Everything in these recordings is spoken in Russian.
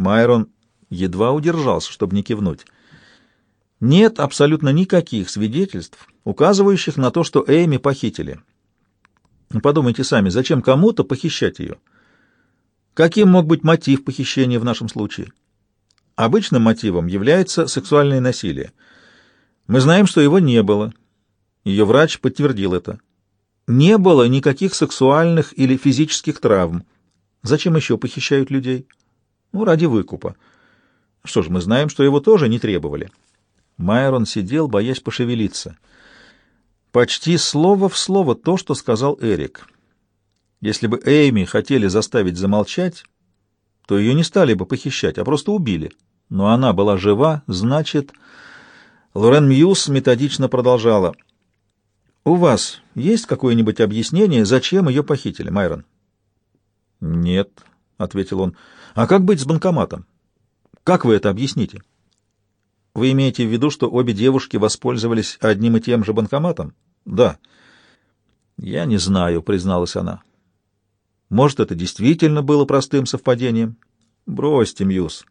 Майрон едва удержался, чтобы не кивнуть. Нет абсолютно никаких свидетельств, указывающих на то, что Эйми похитили. Подумайте сами, зачем кому-то похищать ее? Каким мог быть мотив похищения в нашем случае? Обычным мотивом является сексуальное насилие. Мы знаем, что его не было. Ее врач подтвердил это. Не было никаких сексуальных или физических травм. Зачем еще похищают людей? Ну, ради выкупа. Что ж, мы знаем, что его тоже не требовали. Майрон сидел, боясь пошевелиться. Почти слово в слово то, что сказал Эрик. Если бы Эйми хотели заставить замолчать, то ее не стали бы похищать, а просто убили. Но она была жива, значит... Лорен Мьюз методично продолжала. «У вас есть какое-нибудь объяснение, зачем ее похитили, Майрон?» «Нет», — ответил он. «А как быть с банкоматом? Как вы это объясните?» «Вы имеете в виду, что обе девушки воспользовались одним и тем же банкоматом?» «Да». «Я не знаю», — призналась она. «Может, это действительно было простым совпадением?» «Бросьте, Мьюз».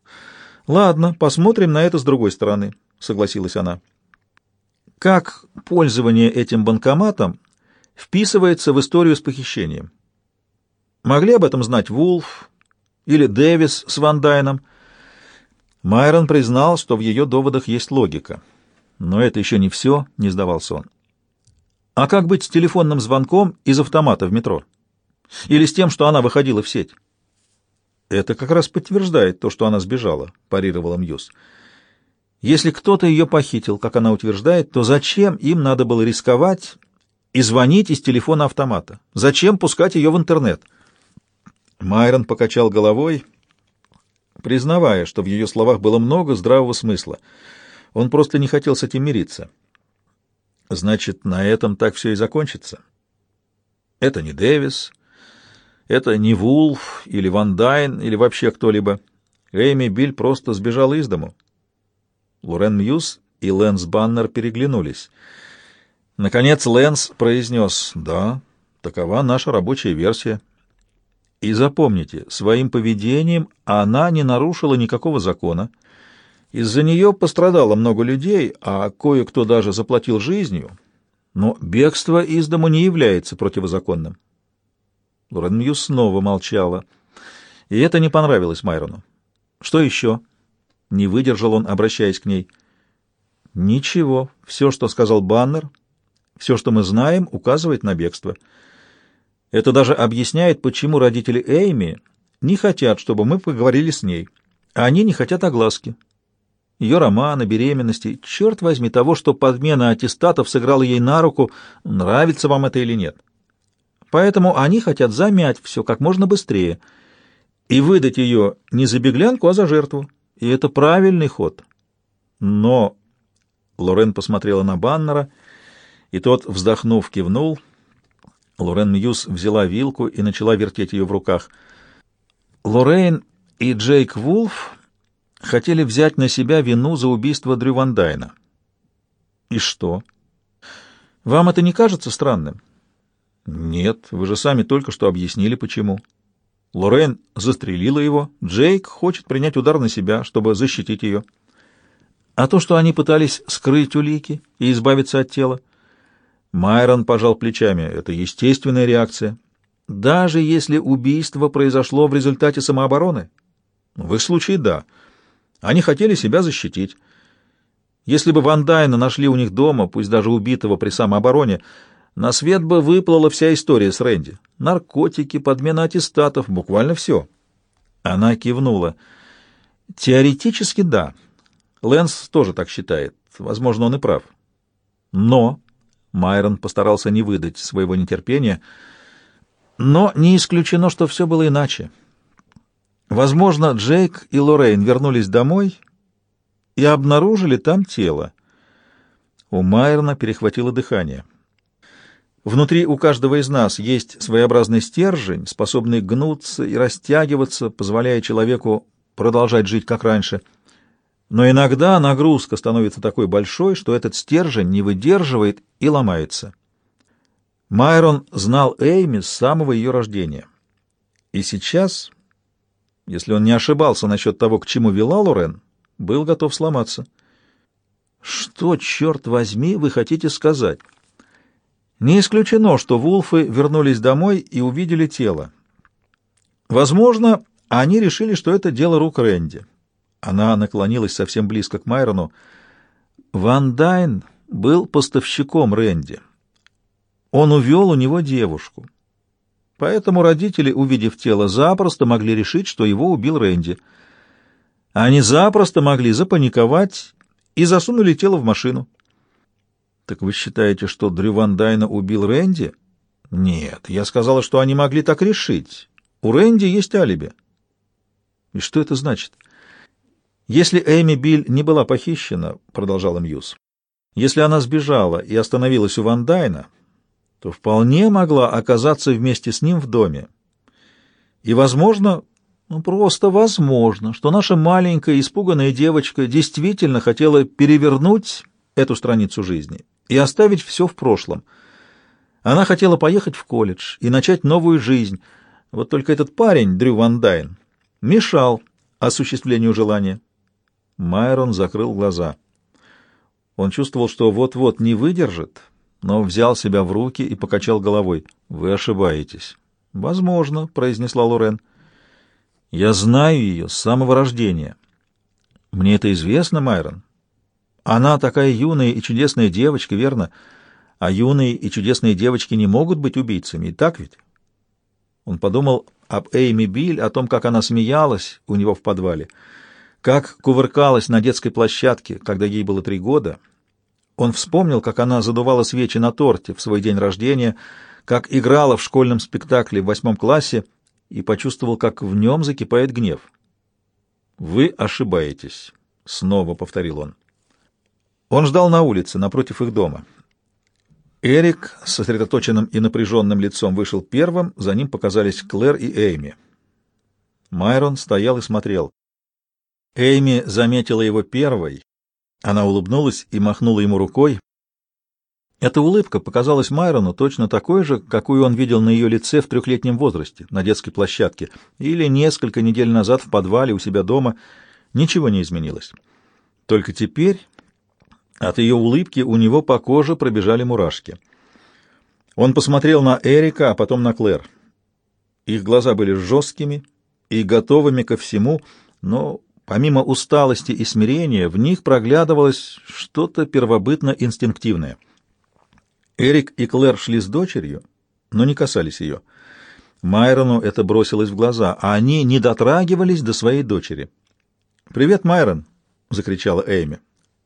«Ладно, посмотрим на это с другой стороны», — согласилась она. «Как пользование этим банкоматом вписывается в историю с похищением?» Могли об этом знать Вулф или Дэвис с Ван Дайном? Майрон признал, что в ее доводах есть логика. Но это еще не все, не сдавался он. А как быть с телефонным звонком из автомата в метро? Или с тем, что она выходила в сеть? Это как раз подтверждает то, что она сбежала, парировала Мьюз. Если кто-то ее похитил, как она утверждает, то зачем им надо было рисковать и звонить из телефона автомата? Зачем пускать ее в интернет? Майрон покачал головой, признавая, что в ее словах было много здравого смысла. Он просто не хотел с этим мириться. Значит, на этом так все и закончится. Это не Дэвис, это не Вулф или Ван Дайн или вообще кто-либо. Эйми Биль просто сбежала из дому. Лорен Мьюз и Лэнс Баннер переглянулись. Наконец Лэнс произнес «Да, такова наша рабочая версия». И запомните, своим поведением она не нарушила никакого закона. Из-за нее пострадало много людей, а кое-кто даже заплатил жизнью. Но бегство из дому не является противозаконным. Лорен Мью снова молчала. И это не понравилось Майрону. «Что еще?» — не выдержал он, обращаясь к ней. «Ничего. Все, что сказал Баннер, все, что мы знаем, указывает на бегство». Это даже объясняет, почему родители Эйми не хотят, чтобы мы поговорили с ней. А они не хотят огласки. Ее романы, беременности, черт возьми, того, что подмена аттестатов сыграла ей на руку, нравится вам это или нет. Поэтому они хотят замять все как можно быстрее и выдать ее не за беглянку, а за жертву. И это правильный ход. Но Лорен посмотрела на Баннера, и тот, вздохнув, кивнул — Лорен Мьюз взяла вилку и начала вертеть ее в руках. Лоррейн и Джейк Вулф хотели взять на себя вину за убийство Дрю Ван Дайна. И что? Вам это не кажется странным? Нет, вы же сами только что объяснили, почему. Лорен застрелила его, Джейк хочет принять удар на себя, чтобы защитить ее. А то, что они пытались скрыть улики и избавиться от тела, Майрон пожал плечами. Это естественная реакция. Даже если убийство произошло в результате самообороны? В их случае да. Они хотели себя защитить. Если бы Ван Дайна нашли у них дома, пусть даже убитого при самообороне, на свет бы выплыла вся история с Рэнди. Наркотики, подмена аттестатов, буквально все. Она кивнула. Теоретически да. Лэнс тоже так считает. Возможно, он и прав. Но Майрон постарался не выдать своего нетерпения, но не исключено, что все было иначе. Возможно, Джейк и Лоррейн вернулись домой и обнаружили там тело. У Майрона перехватило дыхание. Внутри у каждого из нас есть своеобразный стержень, способный гнуться и растягиваться, позволяя человеку продолжать жить как раньше — но иногда нагрузка становится такой большой, что этот стержень не выдерживает и ломается. Майрон знал Эйми с самого ее рождения. И сейчас если он не ошибался насчет того, к чему вела Лорен, был готов сломаться. «Что, черт возьми, вы хотите сказать?» Не исключено, что Вулфы вернулись домой и увидели тело. Возможно, они решили, что это дело рук Рэнди. Она наклонилась совсем близко к Майрону. Ван Дайн был поставщиком Рэнди. Он увел у него девушку. Поэтому родители, увидев тело, запросто могли решить, что его убил Рэнди. Они запросто могли запаниковать и засунули тело в машину. Так вы считаете, что Дрю Ван Дайна убил Рэнди? Нет, я сказала, что они могли так решить. У Рэнди есть алиби. И что это значит? Если Эми Биль не была похищена, продолжала Мьюз, если она сбежала и остановилась у Ван Дайна, то вполне могла оказаться вместе с ним в доме. И, возможно, ну просто возможно, что наша маленькая испуганная девочка действительно хотела перевернуть эту страницу жизни и оставить все в прошлом. Она хотела поехать в колледж и начать новую жизнь. Вот только этот парень, Дрю Ван Дайн, мешал осуществлению желания. Майрон закрыл глаза. Он чувствовал, что вот-вот не выдержит, но взял себя в руки и покачал головой. «Вы ошибаетесь». «Возможно», — произнесла Лорен. «Я знаю ее с самого рождения». «Мне это известно, Майрон. Она такая юная и чудесная девочка, верно? А юные и чудесные девочки не могут быть убийцами, и так ведь? Он подумал об Эйми Биль, о том, как она смеялась у него в подвале, как кувыркалась на детской площадке, когда ей было три года. Он вспомнил, как она задувала свечи на торте в свой день рождения, как играла в школьном спектакле в восьмом классе и почувствовал, как в нем закипает гнев. «Вы ошибаетесь», — снова повторил он. Он ждал на улице, напротив их дома. Эрик с сосредоточенным и напряженным лицом вышел первым, за ним показались Клэр и Эйми. Майрон стоял и смотрел. Эйми заметила его первой. Она улыбнулась и махнула ему рукой. Эта улыбка показалась Майрону точно такой же, какую он видел на ее лице в трехлетнем возрасте, на детской площадке, или несколько недель назад в подвале у себя дома. Ничего не изменилось. Только теперь от ее улыбки у него по коже пробежали мурашки. Он посмотрел на Эрика, а потом на Клэр. Их глаза были жесткими и готовыми ко всему, но помимо усталости и смирения в них проглядывалось что-то первобытно-инстинктивное. Эрик и Клэр шли с дочерью, но не касались ее. Майрону это бросилось в глаза, а они не дотрагивались до своей дочери. «Привет, Майрон!» — закричала Эйми.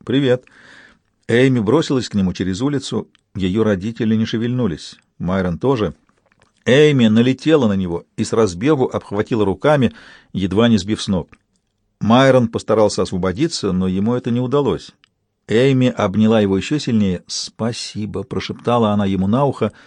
«Привет!» Эйми бросилась к нему через улицу. Ее родители не шевельнулись. Майрон тоже. Эйми налетела на него и с разбегу обхватила руками, едва не сбив с ног. Майрон постарался освободиться, но ему это не удалось. Эйми обняла его еще сильнее. «Спасибо», — прошептала она ему на ухо, —